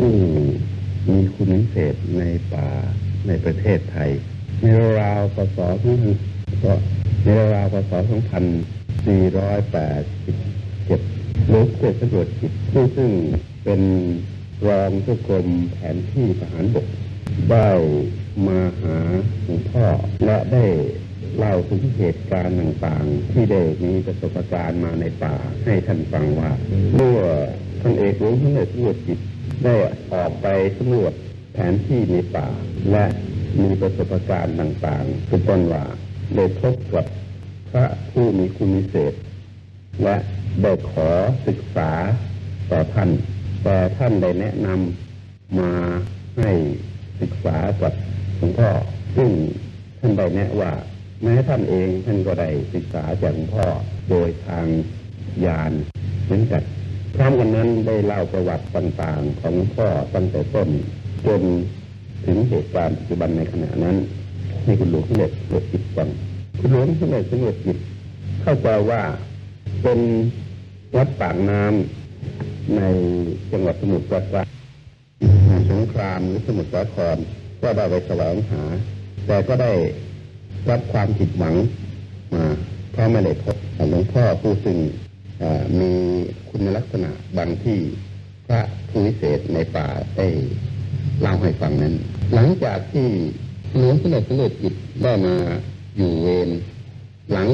ผู้มีคุณวิเศษในป่าในประเทศไทย ในราวพศ2ก็ในราวพศ2487หรือเกิดสำรวจจิตผู้ซึ่งเป็นรองเจ้กรมแผนที่ทหารบกได้มาหาหลวงพ่อและได้เล่าถึงเหตุการณ์ต่างๆ ที่ได้มีประสบการณ์มาในป่าให้ท่านฟังว่าเมื่อท่านเอกหลวงพ่อเนตำรวจจิต ได้ออกไปสำรวจแผนที่ในป่า และมีประสบการณ์ต่างๆเป็นต้นว่าได้พบกับพระผู้มีคุณวิเศษ และได้ขอศึกษาต่อท่าน แต่ท่านได้แนะนำมาให้ศึกษากับหลวงพ่อ ซึ่งท่านได้แนะว่าแม้ท่านเองท่านก็ได้ศึกษาจากหลวงพ่อโดยทางยานเหมือนกัน พร้อมกันนั้นได้เล่าประวัติต่างๆของพ่อตั้งแต่ต้นจนถึงเหตุการณ์ปัจจุบันในขณะนั้นให้คุณหลวงสมเด็จสวดจิตฟังคุณหลวงสมเด็จสวดจิตเข้าใจว่าเป็นวัดปากน้ำในจังหวัดสมุทรปราการสงครามหรือสมุทรสาครก็ได้ไปแสวงหา แต่ก็ได้รับความผิดหวังมาเพราะไม่ได้พบหลวงพ่อผู้ซึ่ง มีคุณลักษณะบางที่พระผู้วิเศษในป่าได้เล่าให้ฟังนั้น หลังจากที่หลวงสมเด็จสมเด็จจิตได้มาอยู่เวรหลัง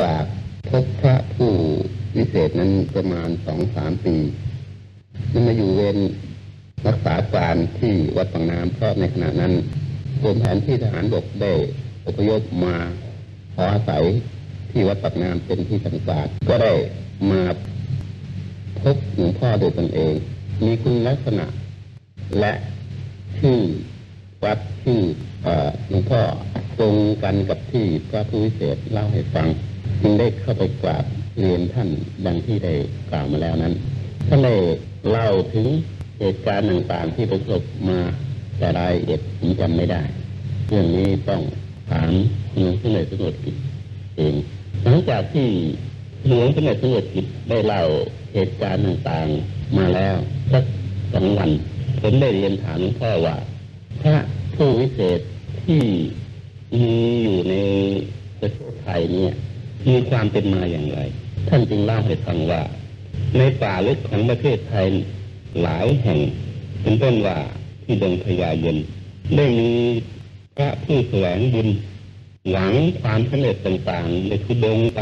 จากพบพระผู้วิเศษนั้นประมาณสองสามปีนั้นมาอยู่เวรรักษาการที่วัดปังน้ำเพราะในขณะนั้นกรมแผนที่ทหารบกได้อพยพมาขออาศัย ที่วัดปักน้ำเป็นที่สังกัดก็ได้มาพบหลวงพ่อโดยตนเอง มีคุณลักษณะ และชื่อวัดชื่อหลวงพ่อตรงกันกับที่พระผู้วิเศษเล่าให้ฟัง จึงได้เข้าไปกราบเรียนท่านดังที่ได้กล่าวมาแล้วนั้นท่านได้เล่าถึงเหตุการณ์ต่างๆที่ประสบมาแต่รายละเอียดผมจำไม่ได้ เรื่องนี้ต้องถามหลวงสมเด็จสมเด็จกิจเอง หลังจากที่หลวงสมเด็จสมเด็จกิจได้เล่าเหตุการณ์ต่างๆมาแล้วสักสองวันผมได้เรียนถามหลวงพ่อว่าพระผู้วิเศษที่มีอยู่ในประเทศไทยเนี่ยมีความเป็นมาอย่างไร ท่านจึงเล่าให้ฟังว่า ในป่าลึกของประเทศไทยหลายแห่งเป็นต้นว่าที่ดงพญาเย็นได้มีพระผู้แสวงบุญ หวังความสำเร็จต่างๆในทุดงไป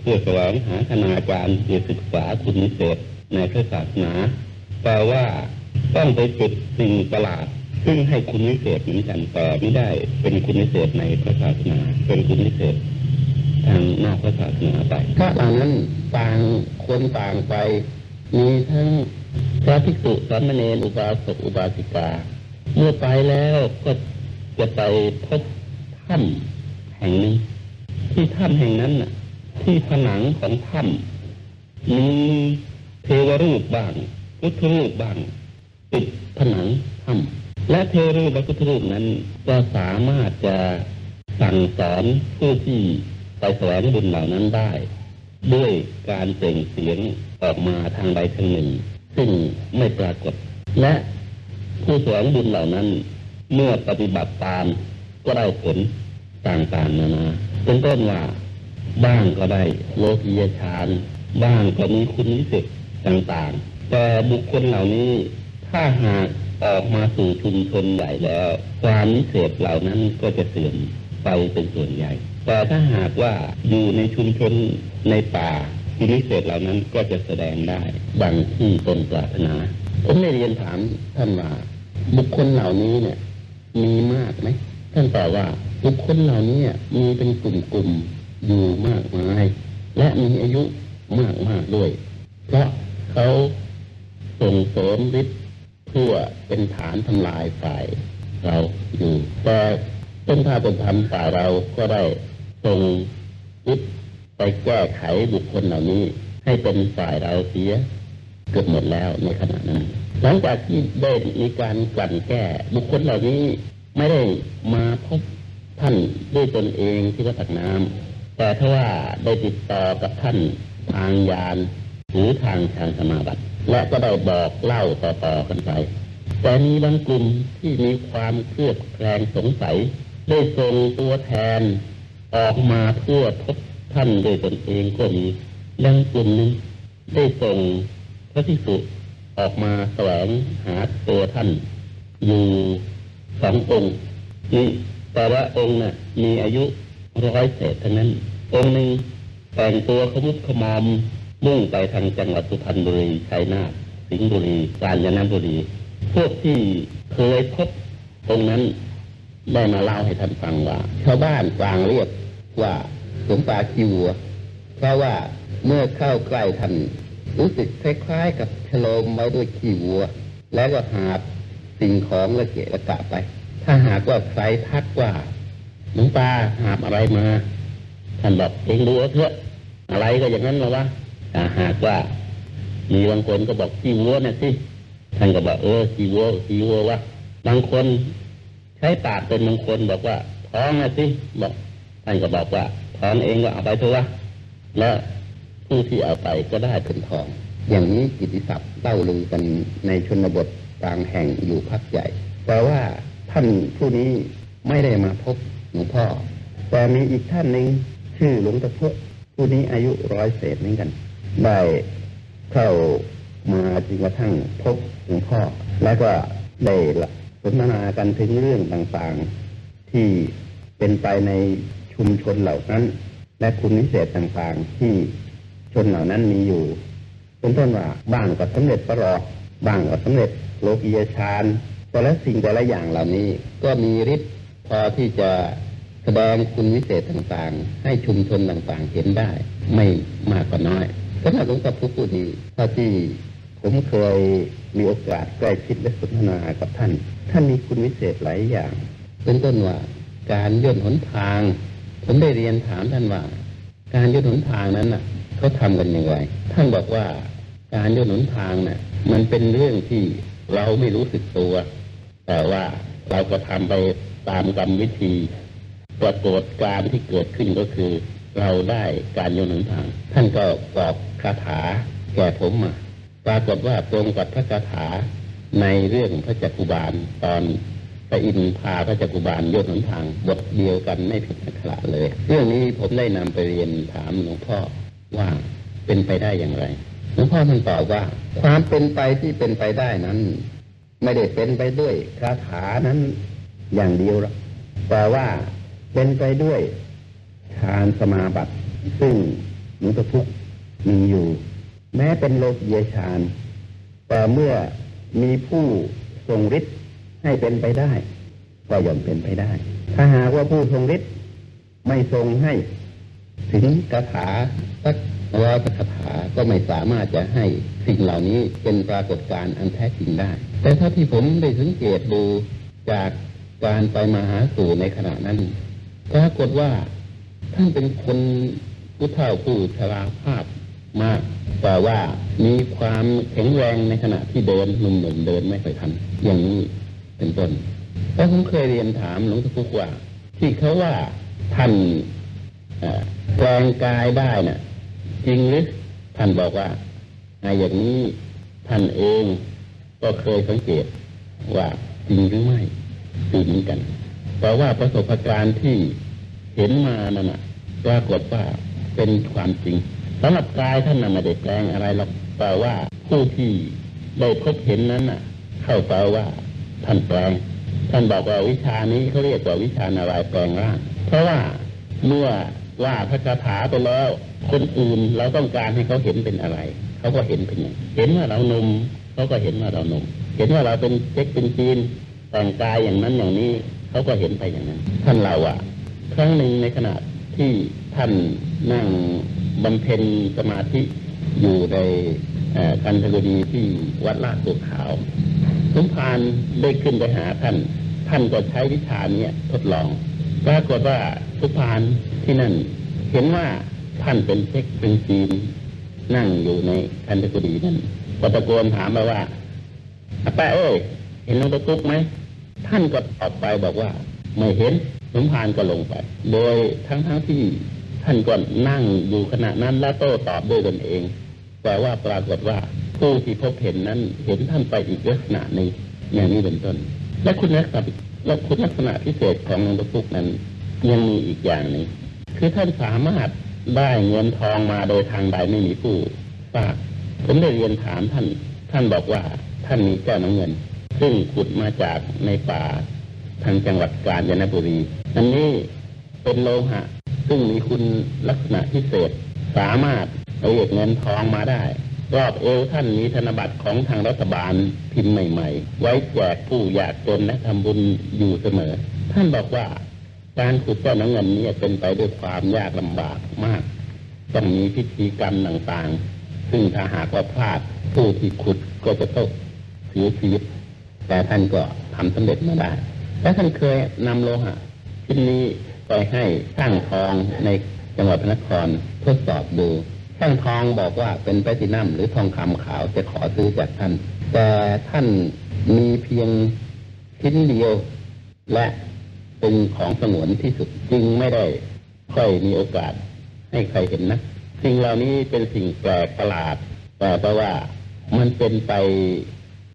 เพื่อแสวงหาคณาจารย์เพื่ศึกษาคุณวิเศษในพระศาสนาแต่ว่าต้องไปจุดสิ่งประหลาด ซึ่งให้คุณวิเศษเหมือนกันแต่ไม่ได้เป็นคุณวิเศษในพระศาสนา เป็นคุณวิเศษทางนอกพระศาสนาไปพระเหล่านั้นต่างคนต่างไป มีทั้งพระภิกษุสามเณรอุบาสกอุบาสิกา เมื่อไปแล้วก็จะไปพบถ้ำ แห่งนึ่งที่ถ้ำแห่งนั้นน่ะ ที่ผนังของถ้ำมีเทวรูปบ้างพุทธรูปบ้างติดผนังถ้ำและเทวรูปและพุทธรูปนั้นก็สามารถจะสั่งสอนผู้ที่ไปแสวงบุญเหล่านั้นได้ ด้วยการเปล่งเสียงออกมาทางใดทางหนึ่ง ซึ่งไม่ปรากฏ และผู้แสวงบุญเหล่านั้น เมื่อปฏิบัติตามก็ได้ผล ต่างๆนานาเป็นต้นว่าบ้างก็ได้โลกียฌานบ้างก็มีคุณวิเศษต่างๆ แต่บุคคลเหล่านี้ถ้าหากออกมาสู่ชุมชนใหญ่แล้ว ความวิเศษเหล่านั้นก็จะเสื่อมไปเป็นส่วนใหญ่ แต่ถ้าหากว่าอยู่ในชุมชนในป่าคุณวิเศษเหล่านั้นก็จะแสดงได้ดังที่ตนปรารถนาผมได้เรียนถามท่านว่าบุคคลเหล่านี้เนี่ย มีมากไหมท่านตอบว่า บุคคลเหล่านี้มีเป็นกลุ่มๆอยู่มากมาย และมีอายุมากมากด้วย เพราะเขาส่งเสริมฤทธิ์เพื่อเป็นฐานทำลายฝ่ายเราอยู่แต่ต้นท่าต้นธรรมฝ่ายเราก็ได้ส่งฤทธิ์ไปแก้ไขบุคคลเหล่านี้ ให้เป็นฝ่ายเราเสียเกือบหมดแล้วในขณะนั้น หลังจากที่ได้มีการกลั่นแก้บุคคลเหล่านี้ไม่ได้มาพบ ท่านด้วยตนเองที่วัดตักน้ำแต่ถ้าว่าได้ติดต่อกับท่านทางยานหรือทางทางสมาบัติ และก็ได้บอกเล่าต่อๆกันไป แต่มีบางกลุ่มที่มีความเครือบแคลงสงสัย ได้ส่งตัวแทนออกมาเพื่อพบท่านด้วยตนเองก็มียังกลุ่มหนึงได้ส่งพระภิกษุออกมาแสวงหาตัวท่าน อยู่สององค์นี่ แต่ว่าองค์น่ะมีอายุร้อยเศษทั้งนั้น องค์หนึ่งแต่งตัวขมุกขมอมมุ่งไปทางจังหวัดสุพรรณบุรีชัยนาทสิงห์บุรีกาญจนบุรี พวกที่เคยพบองค์นั้นได้มาเล่าให้ท่านฟังว่า ชาวบ้านกลางเรียกว่าหลวงตาคิววัวเพราะว่าเมื่อเข้าใกล้ท่านรู้สึกคล้ายๆกับฉโลมไว้ด้วยขี้วัว แล้วก็หาบสิ่งของละเกะละกะไป ถ้าหากว่าใครทักว่าหลวงตาหาบอะไรมาท่านบอกเองดูเอาเถอะอะไรก็อย่างนั้นละวะถ้าหากว่า มีบางคนก็บอกขี้วัวนะสิท่านก็บอกเออขี้วัวขี้วัววะบางคนใช้ปากเป็นมงคลบอกว่า ท้องนะสิบอกท่านก็บอกว่าท้องเองก็เอาไปเถอะวะและผู้ที่เอาไปก็ได้เป็นทอง อย่างนี้กิติศัพท์เล่าลือกันในชนบทบางแห่งอยู่พักใหญ่แต่ว่า ท่านผู้นี้ไม่ได้มาพบหลวงพ่อ แต่มีอีกท่านหนึ่งชื่อหลวงตะเพะผู้นี้อายุร้อยเศษเหมือนกัน ได้เข้ามาจนกระทั่งพบหลวงพ่อ แล้วก็ได้สนทนากันถึงเรื่องต่างๆ ที่เป็นไปในชุมชนเหล่านั้น และคุณวิเศษต่างๆ ที่ชนเหล่านั้นมีอยู่เป็นต้นว่าบ้างก็สำเร็จประหลอกบ้างก็สำเร็จโลกียฌาน แต่ละสิ่งแต่ละอย่างเหล่านี้ก็มีฤทธิ์พอที่จะแสดงคุณวิเศษต่างๆ ให้ชุมชนต่างๆเห็นได้ ไม่มากก็น้อยสำหรับหลวงตาพุผู้นี้ถ้าที่ผมเคยมีโอกาสใกล้ชิดและสนทนากับท่าน ท่านมีคุณวิเศษหลายอย่างเป็นต้นว่าการย่นหนทาง ผมได้เรียนถามท่านว่า การย่นหนทางนั้นน่ะเขาทำกันยังไงท่านบอกว่าการย่นหนทางน่ะ มันเป็นเรื่องที่ เราไม่รู้สึกตัว แต่ว่าเราก็ทำไปตามกรรมวิธีปรากฏการที่เกิดขึ้นก็คือ เราได้การโยนหนทาง ท่านก็กรอบคาถาแก่ผมมาปรากฏว่าตรงกับพระคาถาในเรื่องพระจักกุบาลตอนพระอินทร์พาพระจักกุบาลโยนหนทางบทเดียวกันไม่ผิดอักขระเลย เรื่องนี้ผมได้นำไปเรียนถามหลวงพ่อว่าเป็นไปได้อย่างไร ลวงพ่อท่านตอบว่า ความเป็นไปที่เป็นไปได้นั้น ไม่ได้เป็นไปด้วยคาถานั้นอย่างเดียวหรอกแต่ว่าเป็นไปด้วยฌานสมาบัติ ซึ่งหลวงตาพุกมีอยู่ แม้เป็นโลกียฌานแต่เมื่อมีผู้ทรงฤทธิ์ให้เป็นไปได้ ก็ย่อมเป็นไปได้ ถ้าหากว่าผู้ทรงฤทธิ์ไม่ทรงให้ ถึงคาถาสัก ร้อยคาถาก็ไม่สามารถจะให้สิ่งเหล่านี้เป็นปรากฏการณ์อันแท้จริงได้ แต่ถ้าที่ผมได้สังเกตดูจากการไปมาหาสู่ในขณะนั้นปรากฏว่าท่านเป็นคนผู้เฒ่าผู้ชราภาพมากแต่ว่ามีความแข็งแรงในขณะที่เดินหนุ่มๆเดินไม่ค่อยทันอย่างนี้เป็นต้นแล้วผมเคยเรียนถามหลวงตาพุกว่า ที่เขาว่าท่านแปลงกายได้น่ะ จริงหรือท่านบอกว่าไอ้อย่างนี้ท่านเองก็เคยสังเกตว่าจริงหรือไม่จริงเหมือนกันแต่ว่าประสบการณ์ที่เห็นมานั่นปรากฏว่าเป็นความจริงสำหรับกายท่านน่ะไม่ได้แปลงอะไรหรอกแต่ว่าผู้ที่ได้พบเห็นนั้นน่ะ เข้าใจว่า ท่านแปลง ท่านบอกว่าวิชานี้เขาเรียกว่าวิชานารายแปลงร่างเพราะว่าเมื่อ ว่าพระคาถาไปแล้ว คนอื่นเราต้องการให้เขาเห็นเป็นอะไรเขาก็เห็นเป็นอย่างเห็นว่าเรานุ่มเขาก็เห็นว่าเราหนุ่มเห็นว่าเราเป็นเจ๊กเป็นจีนแต่งกายอย่างนั้นอย่างนี้เขาก็เห็นไปอย่างนั้น ท่านเราอะครั้งหนึ่งในขณะที่ท่านนั่งบำเพ็ญสมาธิอยู่ในกันทกดีที่วัดลาดตัวขาวสมภารได้ขึ้นไปหาท่าน ท่านก็ใช้วิชาเนี้ยทดลอง ปรากฏว่าสมภารที่นั่น เห็นว่าท่านเป็นเช็คเป็นจีนนั่งอยู่ในคันธกุฎีนั่นก็ตะโกนถามมาว่าอาแปะเอ้ยเห็นหลวงตาตุ๊กไหมท่านก็ตอบไปบอกว่า ไม่เห็นสมภารก็ลงไป โดยทั้งทั้งที่ท่านก็นั่งอยู่ขณะนั้นและโต้ตอบด้วยตนเอง แต่ว่าปรากฏว่าผู้ที่พบเห็นนั้นเห็นท่านไปอีกลักษณะหนึ่งอย่างนี้เป็นต้น และคุณลักษณะ และคุณลักษณะพิเศษของหลวงปู่นั้นยังมีอีกอย่างหนึ่งคือท่านสามารถได้เงินทองมาโดยทางใดไม่มีผู้ทราผมได้เรียนถามท่าน ท่านบอกว่าท่านมีแก้วน้ำเงิน ซึ่งขุดมาจากในป่าทางจังหวัดกาญจนบุรีอันนี้เป็นโลหะ ซึ่งมีคุณลักษณะพิเศษ สามารถเรียกเงินทองมาได้ รอบเอวท่านมีธนบัตรของทางรัฐบาลพิมพ์ใหม่ ๆ ไว้แจกผู้อยากจนและทำบุญอยู่เสมอ ท่านบอกว่าการขุดเจ้าน้ำเงินนี้เป็นไปด้วยความยากลำบากมาก ต้องมีพิธีกรรมต่างๆ ซึ่งถ้าหากว่าพลาดผู้ที่ขุดก็จะต้องเสียชีวิต แต่ท่านก็ทำสำเร็จมาได้ และท่านเคยนำโลหะชิ้นนี้ไปให้ช่างทองในจังหวัดพระนครทดสอบดู ช่างทองบอกว่าเป็นแปตินัมหรือทองคำขาวจะขอซื้อจากท่าน แต่ท่านมีเพียงชิ้นเดียว และเป็นของสงวนที่สุดจึงไม่ได้ค่อยมีโอกาสให้ใครเห็นนะสิ่งเหล่านี้เป็นสิ่งแปลกประหลาด แต่เพราะว่ามันเป็นไป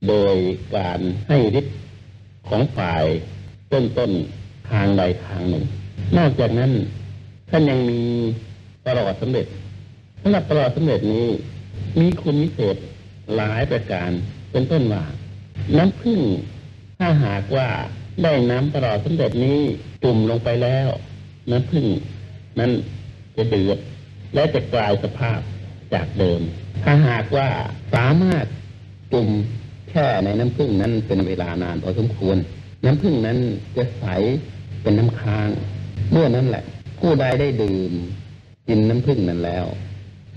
โดยการให้ฤทธิ์ของฝ่ายต้นๆทางใดทางหนึ่ง นอกจากนั้นท่านยังมีประหลอดสำเร็จ สำหรับประหลอดสำเร็จนี้ มีคุณวิเศษหลายประการเป็นต้นว่าน้ำผึ้งถ้าหากว่าได้น้ำประหลอดสำเร็จนี้จุ่มลงไปแล้ว น้ำผึ้งนั้นจะเดือดและจะกลายสภาพจากเดิม ถ้าหากว่าสามารถจุ่มแช่ในน้ำผึ้งนั้นเป็นเวลานานพอสมควร น้ำผึ้งนั้นจะใสเป็นน้ำค้างเมื่อนั้นแหละ ผู้ใดได้ดื่มกินน้ำผึ้งนั้นแล้ว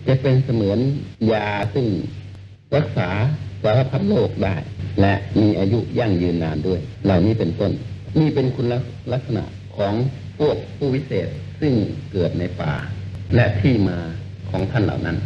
จะเป็นเสมือนยาซึ่งรักษาสารพัดโรคได้ และมีอายุยั่งยืนนานด้วย เหล่านี้เป็นต้น นี่เป็นคุณลักษณะของพวกผู้วิเศษซึ่งเกิดในป่า และที่มาของท่านเหล่านั้น